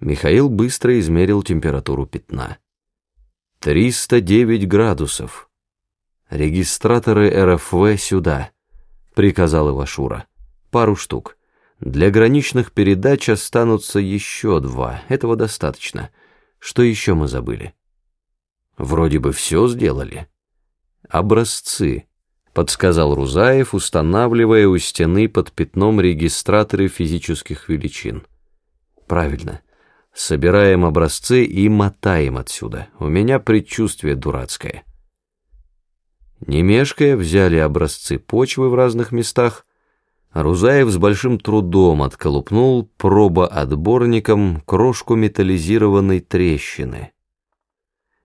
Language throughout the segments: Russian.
Михаил быстро измерил температуру пятна. 309 градусов. Регистраторы РФВ сюда, приказал Ивашура. Пару штук. Для граничных передач останутся еще два. Этого достаточно. Что еще мы забыли? Вроде бы все сделали. Образцы, подсказал Рузаев, устанавливая у стены под пятном регистраторы физических величин. Правильно. Собираем образцы и мотаем отсюда. У меня предчувствие дурацкое. Не мешкая, взяли образцы почвы в разных местах. Рузаев с большим трудом отколупнул пробоотборником крошку металлизированной трещины.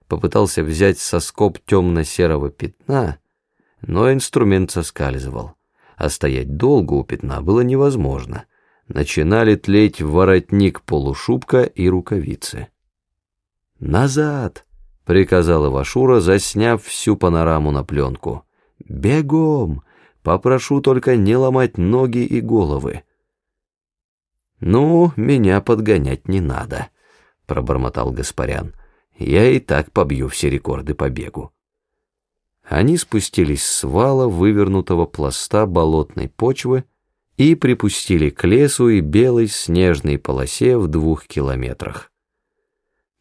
Попытался взять соскоб темно-серого пятна, но инструмент соскальзывал, а стоять долго у пятна было невозможно. Начинали тлеть воротник полушубка и рукавицы. «Назад!» — приказал Ивашура, засняв всю панораму на пленку. «Бегом! Попрошу только не ломать ноги и головы». «Ну, меня подгонять не надо», — пробормотал Гаспарян. «Я и так побью все рекорды по бегу». Они спустились с вала вывернутого пласта болотной почвы и припустили к лесу и белой снежной полосе в двух километрах.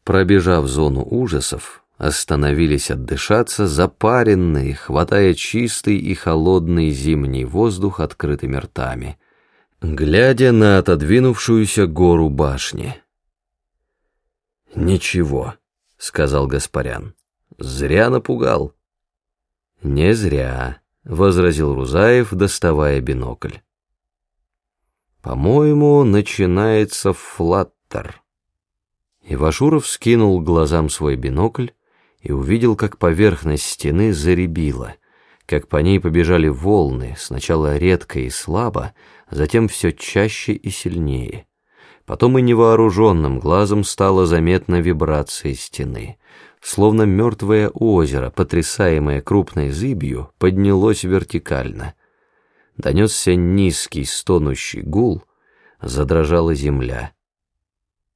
Пробежав зону ужасов, остановились отдышаться, запаренные, хватая чистый и холодный зимний воздух открытыми ртами, глядя на отодвинувшуюся гору башни. «Ничего», — сказал Гаспарян, — «зря напугал». «Не зря», — возразил Рузаев, доставая бинокль. «По-моему, начинается флаттер». Ивашуров скинул глазам свой бинокль и увидел, как поверхность стены заребила, как по ней побежали волны, сначала редко и слабо, затем все чаще и сильнее. Потом и невооруженным глазом стала заметна вибрация стены — словно мертвое озеро, потрясаемое крупной зыбью, поднялось вертикально. Донесся низкий стонущий гул, задрожала земля.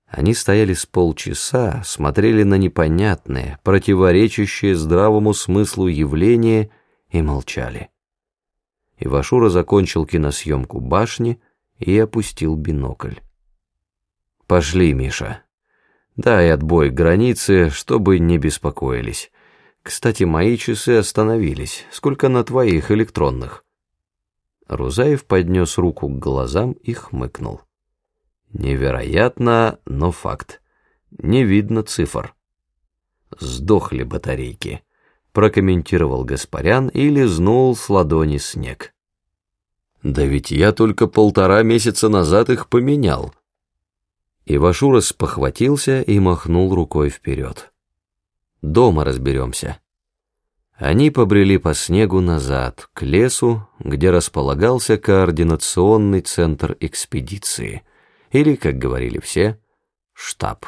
Они стояли с полчаса, смотрели на непонятное, противоречащее здравому смыслу явление и молчали. Ивашура закончил киносъемку башни и опустил бинокль. «Пошли, Миша», Дай отбой границы, чтобы не беспокоились. Кстати, мои часы остановились. Сколько на твоих электронных?» Рузаев поднес руку к глазам и хмыкнул. «Невероятно, но факт. Не видно цифр». «Сдохли батарейки», — прокомментировал Гаспарян и лизнул с ладони снег. «Да ведь я только полтора месяца назад их поменял», Ивашура спохватился и махнул рукой вперед. «Дома разберемся». Они побрели по снегу назад, к лесу, где располагался координационный центр экспедиции, или, как говорили все, штаб.